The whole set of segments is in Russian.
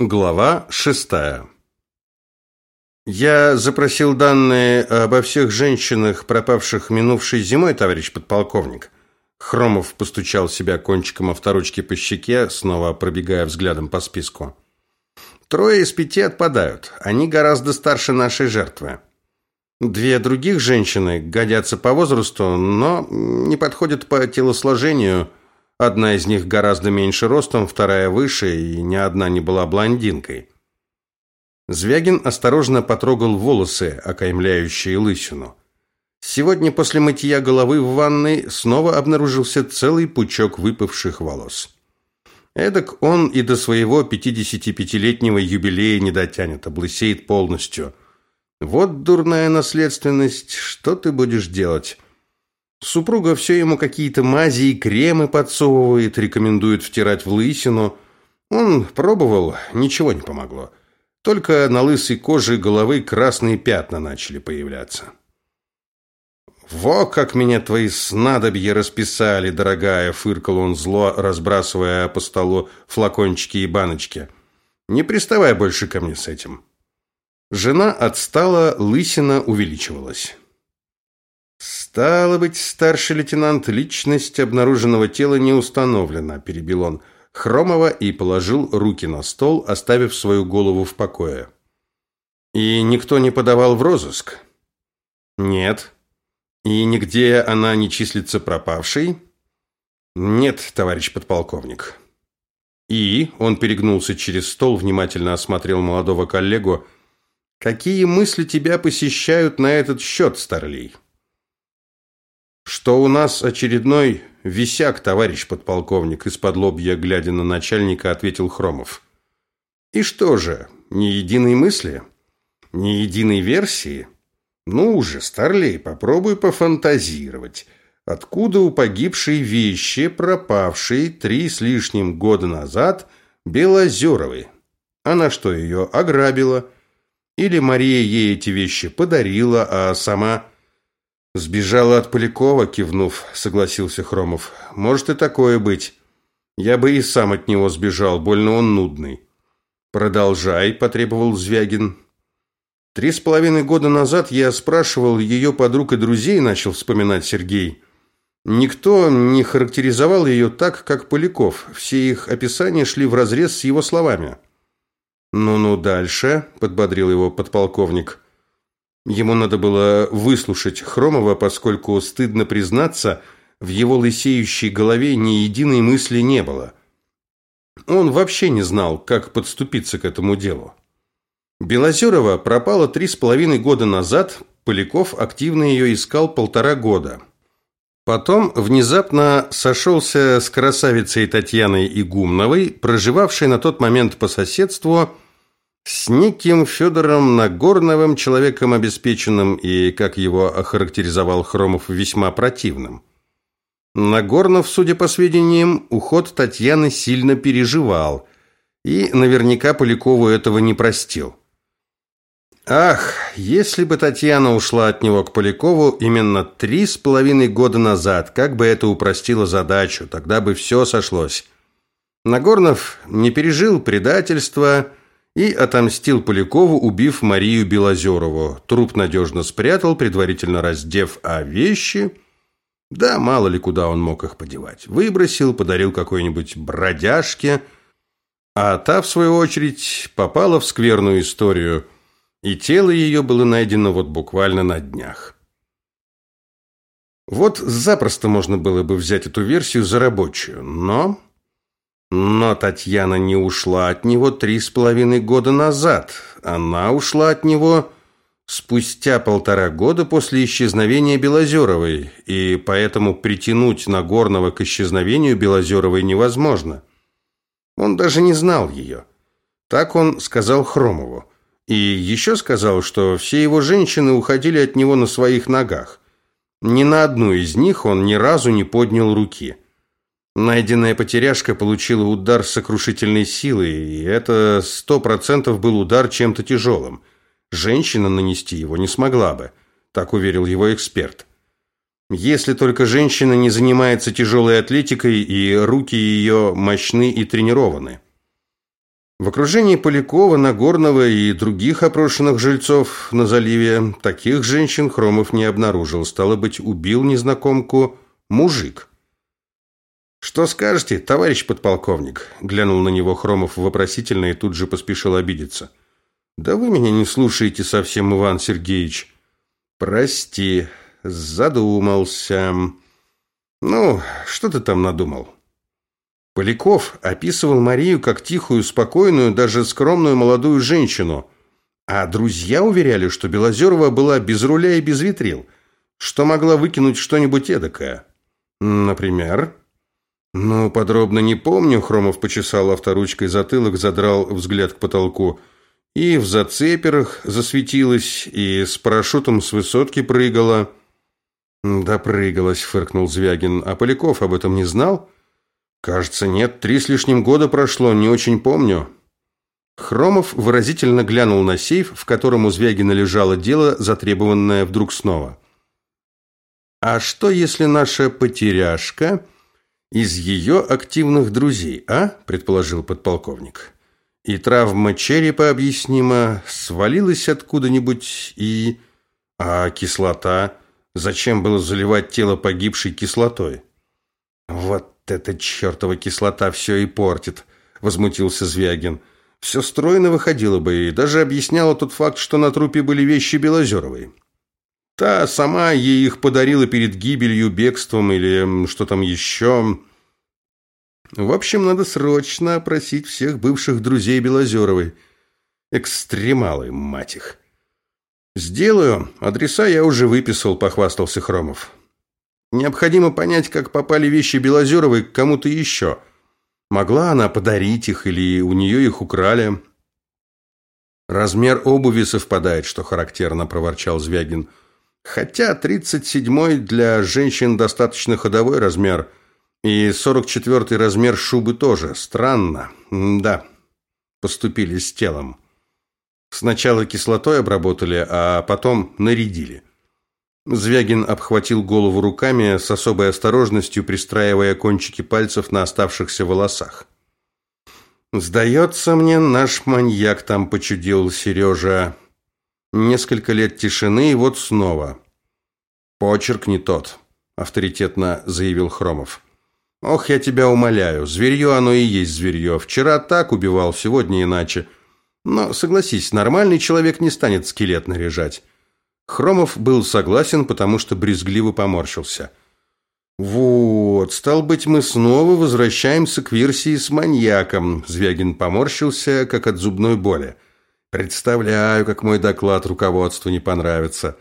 Глава шестая. Я запросил данные обо всех женщинах, пропавших минувшей зимой, товарищ подполковник. Хромов постучал себя кончиком авторучки по щеке, снова пробегая взглядом по списку. Трое из пяти отпадают. Они гораздо старше нашей жертвы. Две других женщины годятся по возрасту, но не подходят по телосложению – Одна из них гораздо меньше ростом, вторая выше, и ни одна не была блондинкой. Звягин осторожно потрогал волосы, окаймляющие лысину. Сегодня после мытья головы в ванной снова обнаружился целый пучок выпавших волос. Эдак он и до своего 55-летнего юбилея не дотянет, облысеет полностью. Вот дурная наследственность, что ты будешь делать? Супруга все ему какие-то мази и кремы подсовывает, рекомендует втирать в лысину. Он пробовал, ничего не помогло. Только на лысой коже головы красные пятна начали появляться. «Во как меня твои снадобья расписали, дорогая!» Фыркал он зло, разбрасывая по столу флакончики и баночки. «Не приставай больше ко мне с этим». Жена отстала, лысина увеличивалась. «Стало быть, старший лейтенант, личность обнаруженного тела не установлена», – перебил он Хромова и положил руки на стол, оставив свою голову в покое. «И никто не подавал в розыск?» «Нет». «И нигде она не числится пропавшей?» «Нет, товарищ подполковник». «И?» – он перегнулся через стол, внимательно осмотрел молодого коллегу. «Какие мысли тебя посещают на этот счет, Старлей?» Что у нас очередной висяк, товарищ подполковник, из-под лобья, глядя на начальника, ответил Хромов. И что же, ни единой мысли? Ни единой версии? Ну уже, старлей, попробуй пофантазировать. Откуда у погибшей вещи, пропавшей три с лишним года назад, Белозеровой? Она что, ее ограбила? Или Мария ей эти вещи подарила, а сама Сбежала от Полякова, кивнув, согласился Хромов. Может и такое быть. Я бы и сам от него сбежал, больно он нудный. Продолжай, потребовал Звягин. Три с половиной года назад я спрашивал ее подруг и друзей, начал вспоминать Сергей. Никто не характеризовал ее так, как Поляков. Все их описания шли вразрез с его словами. «Ну-ну, дальше», – подбодрил его подполковник. Ему надо было выслушать Хромова, поскольку, стыдно признаться, в его лысеющей голове ни единой мысли не было. Он вообще не знал, как подступиться к этому делу. Белозерова пропала три с половиной года назад, Поляков активно ее искал полтора года. Потом внезапно сошелся с красавицей Татьяной Игумновой, проживавшей на тот момент по соседству – с неким Федором Нагорновым, человеком обеспеченным и, как его охарактеризовал Хромов, весьма противным. Нагорнов, судя по сведениям, уход Татьяны сильно переживал и наверняка Полякову этого не простил. Ах, если бы Татьяна ушла от него к Полякову именно три с половиной года назад, как бы это упростило задачу, тогда бы все сошлось. Нагорнов не пережил предательства, и отомстил Полякову, убив Марию Белозерову. Труп надежно спрятал, предварительно раздев, а вещи... Да, мало ли куда он мог их подевать. Выбросил, подарил какой-нибудь бродяжке, а та, в свою очередь, попала в скверную историю, и тело ее было найдено вот буквально на днях. Вот запросто можно было бы взять эту версию за рабочую, но но Татьяна не ушла от него три с половиной года назад. Она ушла от него спустя полтора года после исчезновения Белозеровой, и поэтому притянуть Нагорного к исчезновению Белозеровой невозможно. Он даже не знал ее. Так он сказал Хромову. И еще сказал, что все его женщины уходили от него на своих ногах. Ни на одну из них он ни разу не поднял руки. Найденная потеряшка получила удар сокрушительной силой, и это сто процентов был удар чем-то тяжелым. Женщина нанести его не смогла бы, так уверил его эксперт. Если только женщина не занимается тяжелой атлетикой и руки ее мощны и тренированы. В окружении Полякова, Нагорного и других опрошенных жильцов на заливе таких женщин Хромов не обнаружил. Стало быть, убил незнакомку мужик. «Что скажете, товарищ подполковник?» Глянул на него Хромов вопросительно и тут же поспешил обидеться. «Да вы меня не слушаете совсем, Иван Сергеевич». «Прости, задумался». «Ну, что ты там надумал?» Поляков описывал Марию как тихую, спокойную, даже скромную молодую женщину. А друзья уверяли, что Белозерова была без руля и без витрил, что могла выкинуть что-нибудь эдакое. Например? Ну, подробно не помню, Хромов почесал авторучкой затылок, задрал взгляд к потолку. И в зацеперах засветилась, и с парашютом с высотки прыгала. Да прыгалась, фыркнул Звягин. А Поляков об этом не знал? Кажется, нет, три с лишним года прошло, не очень помню. Хромов выразительно глянул на сейф, в котором у Звягина лежало дело, затребованное вдруг снова. А что, если наша потеряшка из ее активных друзей, а? предположил подполковник. И травма черепа объяснима, свалилась откуда-нибудь и а кислота, зачем было заливать тело погибшей кислотой? Вот эта чертова кислота все и портит», – возмутился Звягин. «Все стройно выходило бы, и даже объясняло тот факт, что на трупе были вещи Белозеровой. Та сама ей их подарила перед гибелью, бегством или что там еще. В общем, надо срочно опросить всех бывших друзей Белозеровой. Экстремалы, мать их». «Сделаю. Адреса я уже выписал», – похвастался Хромов. Необходимо понять, как попали вещи Белозеровой к кому-то еще. Могла она подарить их или у нее их украли? Размер обуви совпадает, что характерно, проворчал Звягин. Хотя 37-й для женщин достаточно ходовой размер, и 44-й размер шубы тоже. Странно. да, поступили с телом. Сначала кислотой обработали, а потом нарядили. Звягин обхватил голову руками с особой осторожностью, пристраивая кончики пальцев на оставшихся волосах. «Сдается мне, наш маньяк там почудил, Сережа. Несколько лет тишины, и вот снова». «Почерк не тот», — авторитетно заявил Хромов. «Ох, я тебя умоляю, зверье оно и есть зверье. Вчера так убивал, сегодня иначе. Но, согласись, нормальный человек не станет скелет наряжать. Хромов был согласен, потому что брезгливо поморщился. «Вот, стал быть, мы снова возвращаемся к версии с маньяком», Звягин поморщился, как от зубной боли. «Представляю, как мой доклад руководству не понравится.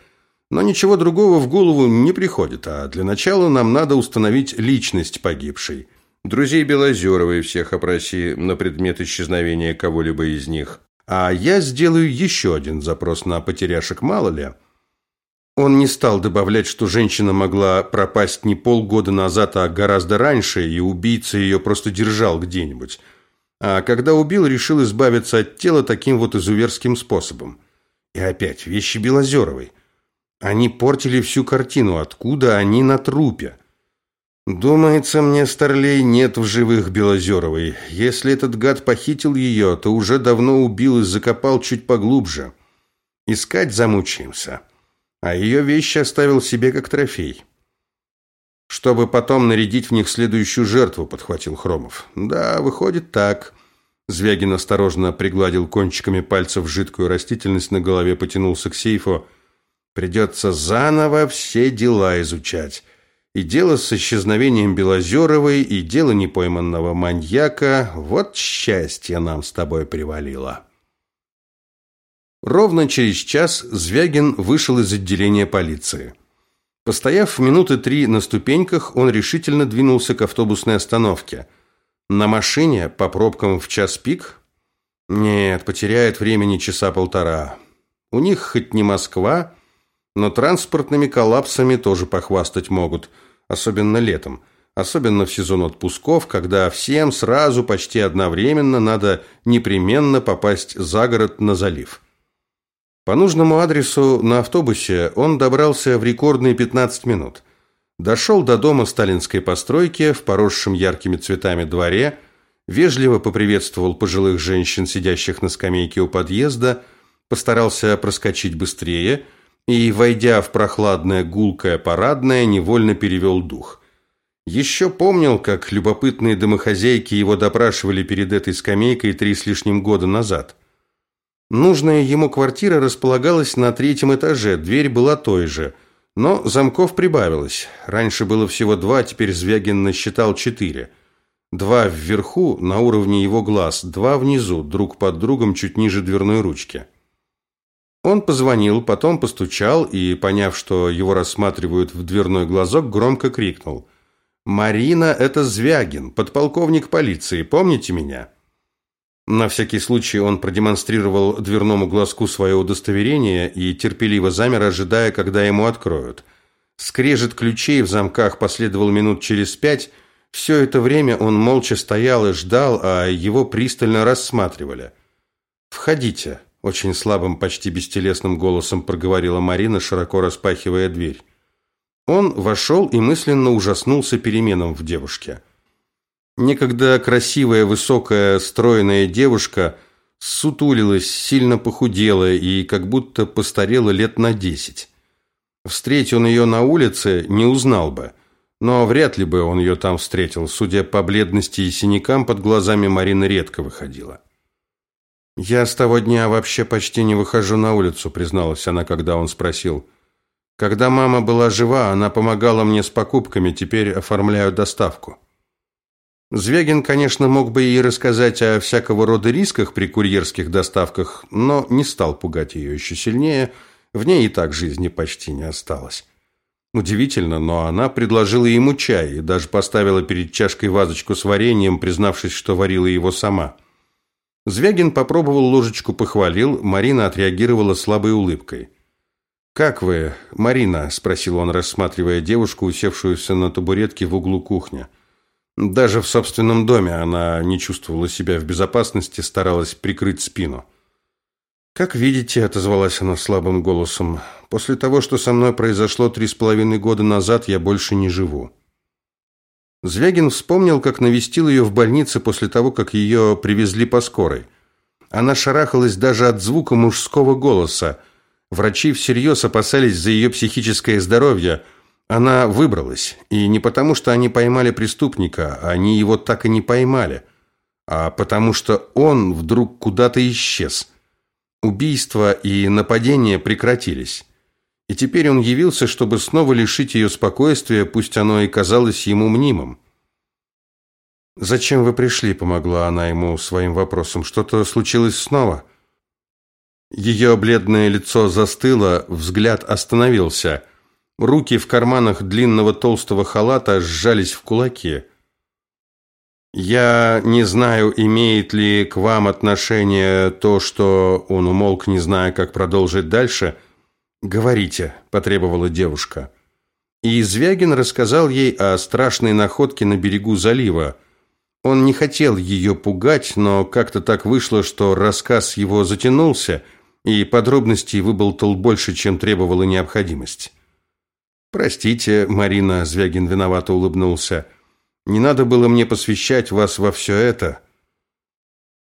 Но ничего другого в голову не приходит, а для начала нам надо установить личность погибшей. Друзей Белозеровой всех опроси на предмет исчезновения кого-либо из них. А я сделаю еще один запрос на потеряшек, мало ли». Он не стал добавлять, что женщина могла пропасть не полгода назад, а гораздо раньше, и убийца ее просто держал где-нибудь. А когда убил, решил избавиться от тела таким вот изуверским способом. И опять вещи Белозеровой. Они портили всю картину. Откуда они на трупе? Думается мне, Старлей, нет в живых Белозеровой. Если этот гад похитил ее, то уже давно убил и закопал чуть поглубже. Искать замучаемся а ее вещи оставил себе как трофей. Чтобы потом нарядить в них следующую жертву, подхватил Хромов. Да, выходит так. Звягин осторожно пригладил кончиками пальцев жидкую растительность на голове, потянулся к сейфу. Придется заново все дела изучать. И дело с исчезновением Белозеровой, и дело непойманного маньяка. Вот счастье нам с тобой привалило. Ровно через час Звягин вышел из отделения полиции. Постояв минуты три на ступеньках, он решительно двинулся к автобусной остановке. На машине по пробкам в час пик? Нет, потеряет времени часа полтора. У них хоть не Москва, но транспортными коллапсами тоже похвастать могут, особенно летом, особенно в сезон отпусков, когда всем сразу почти одновременно надо непременно попасть за город на залив. По нужному адресу на автобусе он добрался в рекордные 15 минут. Дошел до дома сталинской постройки в поросшем яркими цветами дворе, вежливо поприветствовал пожилых женщин, сидящих на скамейке у подъезда, постарался проскочить быстрее и, войдя в прохладное гулкое парадное, невольно перевел дух. Еще помнил, как любопытные домохозяйки его допрашивали перед этой скамейкой три с лишним года назад. Нужная ему квартира располагалась на третьем этаже, дверь была той же, но замков прибавилось. Раньше было всего два, теперь Звягин насчитал четыре. Два вверху, на уровне его глаз, два внизу, друг под другом, чуть ниже дверной ручки. Он позвонил, потом постучал и, поняв, что его рассматривают в дверной глазок, громко крикнул – Марина – это Звягин, подполковник полиции, помните меня? На всякий случай он продемонстрировал дверному глазку свое удостоверение и терпеливо замер, ожидая, когда ему откроют. Скрежет ключей в замках последовал минут через пять. Все это время он молча стоял и ждал, а его пристально рассматривали. «Входите», – очень слабым, почти бестелесным голосом проговорила Марина, широко распахивая дверь. Он вошел и мысленно ужаснулся переменам в девушке. Некогда красивая, высокая, стройная девушка сутулилась, сильно похудела и как будто постарела лет на десять. Встретил он ее на улице, не узнал бы. Но вряд ли бы он ее там встретил. Судя по бледности и синякам, под глазами Марина редко выходила. «Я с того дня вообще почти не выхожу на улицу», призналась она, когда он спросил – когда мама была жива, она помогала мне с покупками, теперь оформляю доставку. Звягин, конечно, мог бы ей рассказать о всякого рода рисках при курьерских доставках, но не стал пугать ее еще сильнее, в ней и так жизни почти не осталось. Удивительно, но она предложила ему чай и даже поставила перед чашкой вазочку с вареньем, признавшись, что варила его сама. Звягин попробовал ложечку, похвалил, Марина отреагировала слабой улыбкой. «Как вы, Марина?» – спросил он, рассматривая девушку, усевшуюся на табуретке в углу кухни. Даже в собственном доме она не чувствовала себя в безопасности, старалась прикрыть спину. «Как видите», – отозвалась она слабым голосом, – «после того, что со мной произошло три с половиной года назад, я больше не живу». Звягин вспомнил, как навестил ее в больнице после того, как ее привезли по скорой. Она шарахалась даже от звука мужского голоса – Врачи всерьез опасались за ее психическое здоровье. Она выбралась, и не потому, что они поймали преступника, они его так и не поймали, а потому что он вдруг куда-то исчез. Убийства и нападения прекратились. И теперь он явился, чтобы снова лишить ее спокойствия, пусть оно и казалось ему мнимым. «Зачем вы пришли?» – помогла она ему своим вопросом. «Что-то случилось снова?» Ее бледное лицо застыло, взгляд остановился. Руки в карманах длинного толстого халата сжались в кулаки. «Я не знаю, имеет ли к вам отношение то, что...» Он умолк, не зная, как продолжить дальше. «Говорите», – потребовала девушка. И Звягин рассказал ей о страшной находке на берегу залива. Он не хотел ее пугать, но как-то так вышло, что рассказ его затянулся – и подробностей выболтал больше, чем требовала необходимость. «Простите, Марина», — Звягин виновато улыбнулся, — «не надо было мне посвящать вас во все это.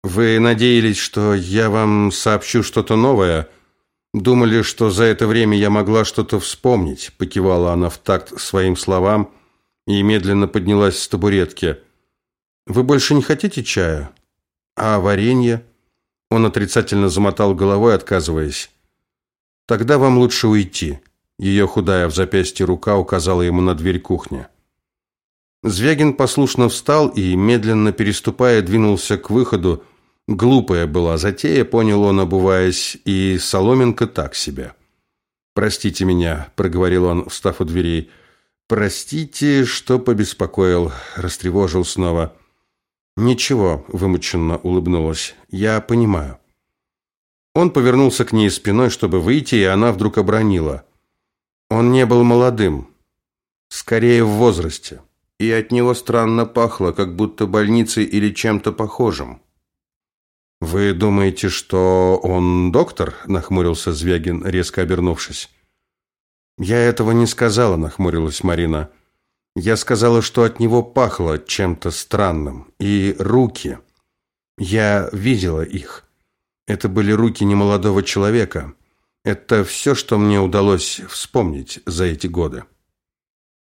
Вы надеялись, что я вам сообщу что-то новое?» Думали, что за это время я могла что-то вспомнить, покивала она в такт своим словам и медленно поднялась с табуретки. Вы больше не хотите чая? А варенье? Он отрицательно замотал головой, отказываясь. «Тогда вам лучше уйти», – ее худая в запястье рука указала ему на дверь кухни. Звягин послушно встал и, медленно переступая, двинулся к выходу. Глупая была затея, понял он, обуваясь, и соломинка так себе. «Простите меня», – проговорил он, встав у дверей. «Простите, что побеспокоил», – растревожил снова. «Ничего», – вымученно улыбнулась. «Я понимаю». Он повернулся к ней спиной, чтобы выйти, и она вдруг обронила. Он не был молодым, скорее в возрасте, и от него странно пахло, как будто больницей или чем-то похожим. «Вы думаете, что он доктор?» – нахмурился Звягин, резко обернувшись. «Я этого не сказала», – нахмурилась Марина. Я сказала, что от него пахло чем-то странным. И руки. Я видела их. Это были руки немолодого человека. Это все, что мне удалось вспомнить за эти годы.